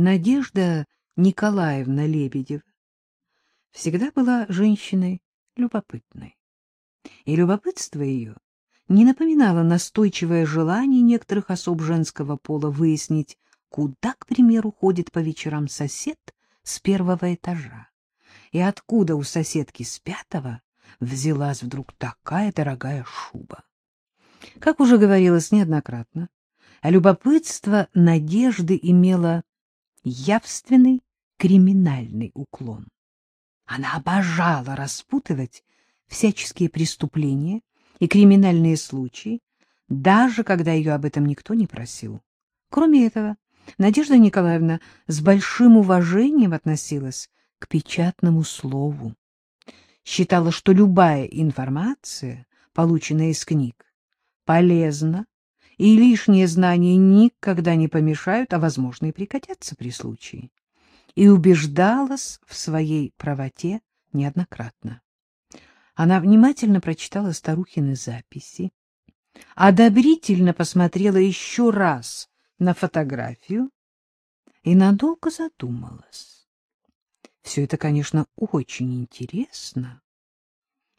Надежда Николаевна Лебедева всегда была женщиной любопытной. И любопытство ее не напоминало настойчивое желание некоторых особ женского пола выяснить, куда, к примеру, ходит по вечерам сосед с первого этажа, и откуда у соседки с пятого взялась вдруг такая дорогая шуба. Как уже говорилось неоднократно, любопытство Надежды имело явственный криминальный уклон. Она обожала распутывать всяческие преступления и криминальные случаи, даже когда ее об этом никто не просил. Кроме этого, Надежда Николаевна с большим уважением относилась к печатному слову. Считала, что любая информация, полученная из книг, полезна, и лишние знания никогда не помешают, а, возможно, и пригодятся при случае. И убеждалась в своей правоте неоднократно. Она внимательно прочитала старухины записи, одобрительно посмотрела еще раз на фотографию и надолго задумалась. Все это, конечно, очень интересно,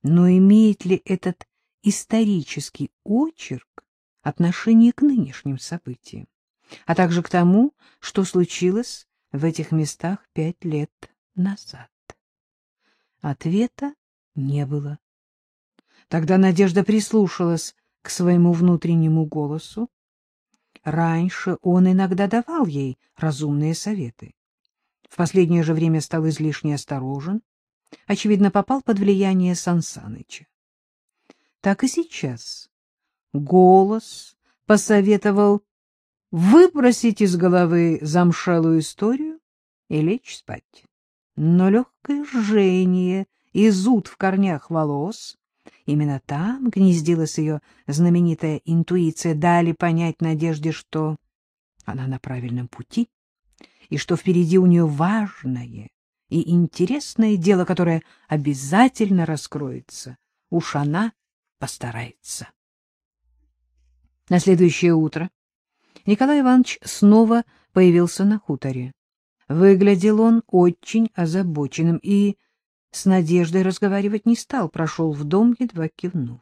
но имеет ли этот исторический очерк отношение к нынешним событиям, а также к тому, что случилось в этих местах пять лет назад? Ответа не было. Тогда Надежда прислушалась к своему внутреннему голосу. Раньше он иногда давал ей разумные советы. В последнее же время стал излишне осторожен, очевидно, попал под влияние Сансаныча. Так и сейчас голос посоветовал выбросить из головы замшелую историю и лечь спать. Но легкое жжение и зуд в корнях волос, именно там гнездилась ее знаменитая интуиция, дали понять Надежде, что она на правильном пути, и что впереди у нее важное и интересное дело, которое обязательно раскроется. Уж она постарается. На следующее утро Николай Иванович снова появился на хуторе. Выглядел он очень озабоченным и с Надеждой разговаривать не стал, прошел в дом, едва кивнув.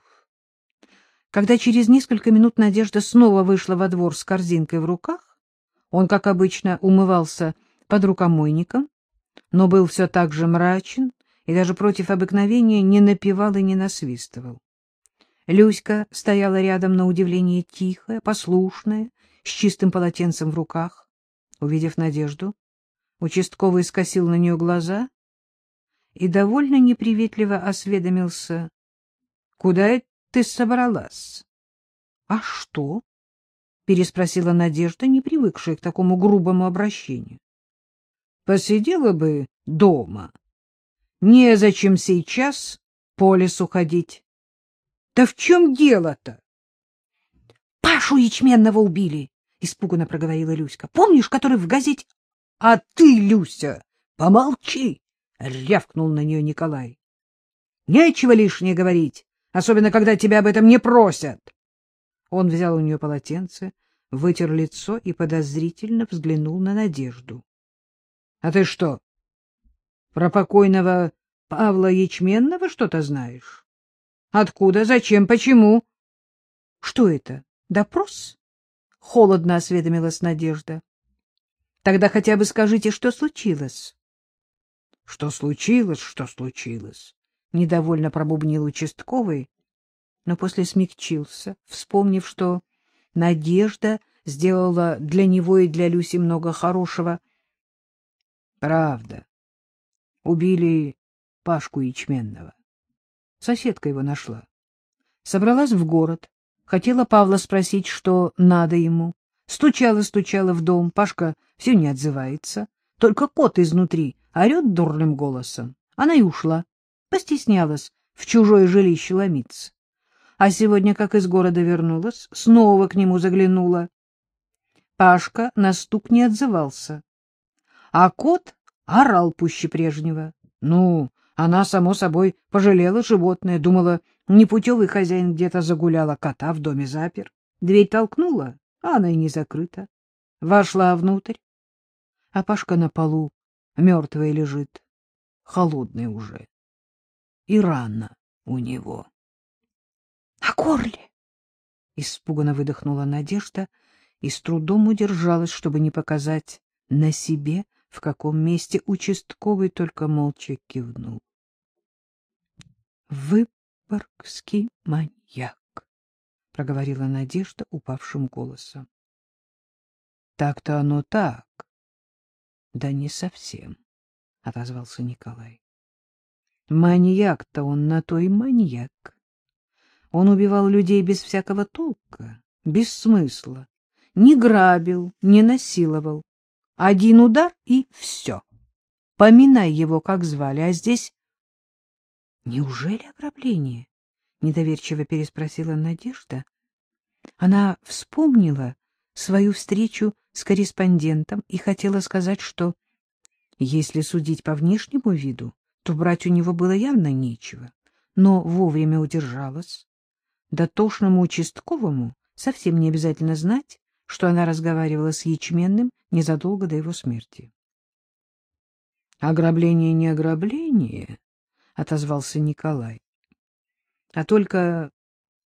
Когда через несколько минут Надежда снова вышла во двор с корзинкой в руках, он, как обычно, умывался под рукомойником, но был все так же мрачен и даже против обыкновения не напевал и не насвистывал. Люська стояла рядом на удивление тихая, послушная, с чистым полотенцем в руках. Увидев Надежду, участковый скосил на нее глаза и довольно неприветливо осведомился. — Куда ты собралась? — А что? — переспросила Надежда, не привыкшая к такому грубому обращению. — Посидела бы дома. Незачем сейчас по лесу ходить. Да в чем дело-то? — Пашу Ячменного убили, — испуганно проговорила Люська. — Помнишь, который в газете... — А ты, Люся, помолчи! — рявкнул на нее Николай. — Нечего лишнее говорить, особенно когда тебя об этом не просят. Он взял у нее полотенце, вытер лицо и подозрительно взглянул на Надежду. — А ты что, про покойного Павла Ячменного что-то знаешь? Откуда? Зачем? Почему? — Что это? Допрос? — холодно осведомилась Надежда. — Тогда хотя бы скажите, что случилось. — Что случилось, что случилось? — недовольно пробубнил участковый, но после смягчился, вспомнив, что Надежда сделала для него и для Люси много хорошего. — Правда. Убили Пашку Ячменного. Соседка его нашла. Собралась в город, хотела Павла спросить, что надо ему. Стучала-стучала в дом, Пашка все не отзывается. Только кот изнутри орет дурным голосом. Она и ушла, постеснялась в чужое жилище ломиться. А сегодня, как из города вернулась, снова к нему заглянула. Пашка на стук не отзывался. А кот орал пуще прежнего. Ну, она, само собой, пожалела животное, думала, непутевый хозяин где-то загулял, а кота в доме запер. Дверь толкнула, а она и не закрыта. Вошла внутрь. А Пашка на полу мертвый лежит, холодный уже. И рана у него. — На горле! — испуганно выдохнула Надежда и с трудом удержалась, чтобы не показать на себе, в каком месте участковый только молча кивнул. — Выборгский маньяк, — проговорила Надежда упавшим голосом. — Так-то оно так. — Да не совсем, — отозвался Николай. — Маньяк-то он на то и маньяк. Он убивал людей без всякого толка, без смысла, не грабил, не насиловал. Один удар — и все. Поминай его, как звали, а здесь... — Неужели ограбление? — недоверчиво переспросила Надежда. Она вспомнила свою встречу с корреспондентом и хотела сказать, что, если судить по внешнему виду, то брать у него было явно нечего, но вовремя удержалась. Дотошному участковому совсем не обязательно знать, что она разговаривала с Ячменным незадолго до его смерти. — Ограбление не ограбление, — отозвался Николай, — а только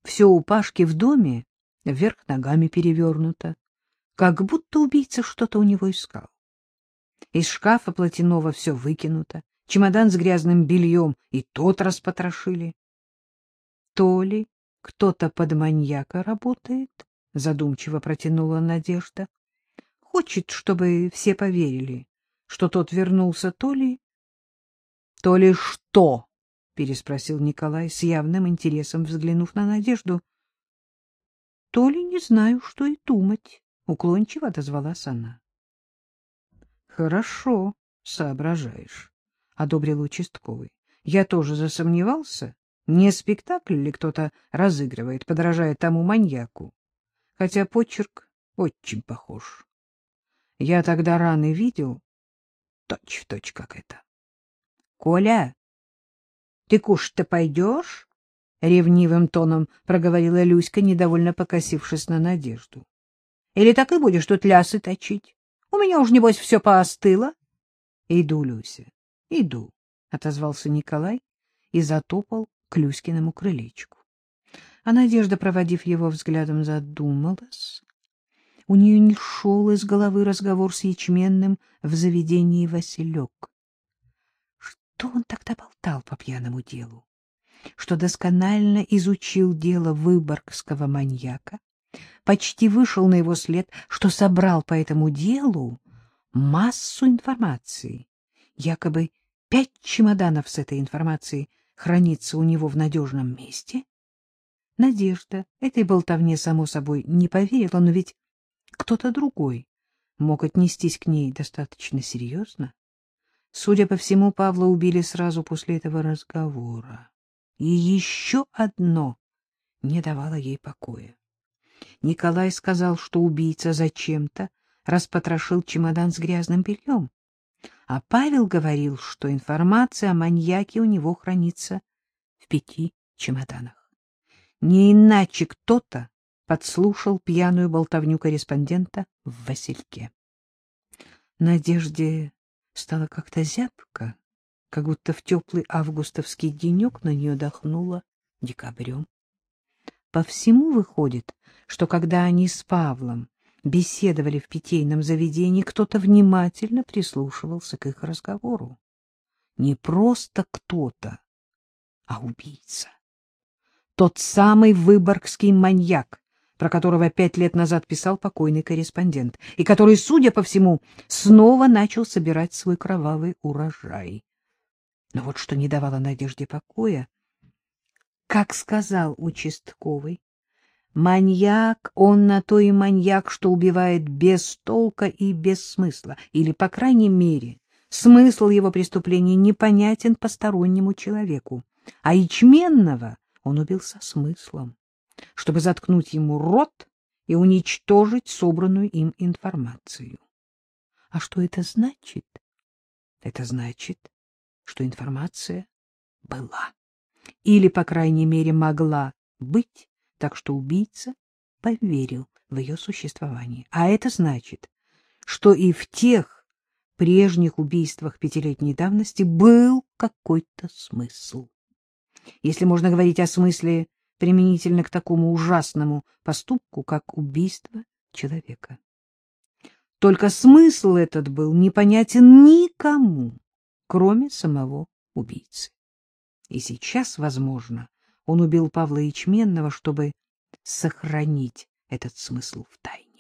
все у Пашки в доме вверх ногами перевернуто, как будто убийца что-то у него искал. Из шкафа платяного все выкинуто, чемодан с грязным бельем и тот распотрошили. То ли кто-то под маньяка работает, — задумчиво протянула Надежда. — Хочет, чтобы все поверили, что тот вернулся то ли... — То ли что? — переспросил Николай с явным интересом, взглянув на Надежду. — То ли не знаю, что и думать, — уклончиво отозвалась она. — Хорошо, соображаешь, — одобрил участковый. Я тоже засомневался, не спектакль ли кто-то разыгрывает, подражая тому маньяку хотя почерк очень похож. Я тогда раны видел, точь-в-точь точь как это. — Коля, ты кушать-то пойдешь? — ревнивым тоном проговорила Люська, недовольно покосившись на Надежду. — Или так и будешь тут лясы точить? У меня уж, небось, все поостыло. — Иду, Люся, иду, — отозвался Николай и затопал к Люськиному крылечку. А Надежда, проводив его взглядом, задумалась. У нее не шел из головы разговор с ячменным в заведении Василек. Что он тогда болтал по пьяному делу? Что досконально изучил дело выборгского маньяка, почти вышел на его след, что собрал по этому делу массу информации. Якобы пять чемоданов с этой информацией хранится у него в надежном месте, Надежда этой болтовне, само собой, не поверила, но ведь кто-то другой мог отнестись к ней достаточно серьезно. Судя по всему, Павла убили сразу после этого разговора. И еще одно не давало ей покоя. Николай сказал, что убийца зачем-то распотрошил чемодан с грязным бельем. А Павел говорил, что информация о маньяке у него хранится в пяти чемоданах. Не иначе кто-то подслушал пьяную болтовню корреспондента в Васильке. Надежде стало как-то зябко, как будто в теплый августовский денек на нее дохнуло декабрем. По всему выходит, что когда они с Павлом беседовали в питейном заведении, кто-то внимательно прислушивался к их разговору. Не просто кто-то, а убийца тот самый выборгский маньяк, про которого пять лет назад писал покойный корреспондент, и который, судя по всему, снова начал собирать свой кровавый урожай. Но вот что не давало Надежде покоя, как сказал участковый, маньяк, он на то и маньяк, что убивает без толка и без смысла, или, по крайней мере, смысл его преступления непонятен постороннему человеку, а ячменного он убил со смыслом, чтобы заткнуть ему рот и уничтожить собранную им информацию. А что это значит? Это значит, что информация была. Или, по крайней мере, могла быть, так что убийца поверил в ее существование. А это значит, что и в тех прежних убийствах пятилетней давности был какой-то смысл. Если можно говорить о смысле применительно к такому ужасному поступку, как убийство человека. Только смысл этот был непонятен никому, кроме самого убийцы. И сейчас, возможно, он убил Павла Ячменного, чтобы сохранить этот смысл в тайне.